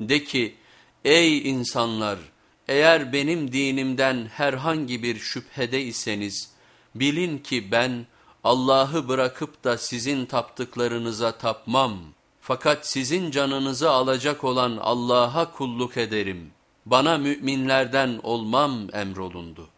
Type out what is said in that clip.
De ki ey insanlar eğer benim dinimden herhangi bir şüphede iseniz bilin ki ben Allah'ı bırakıp da sizin taptıklarınıza tapmam. Fakat sizin canınızı alacak olan Allah'a kulluk ederim. Bana müminlerden olmam emrolundu.''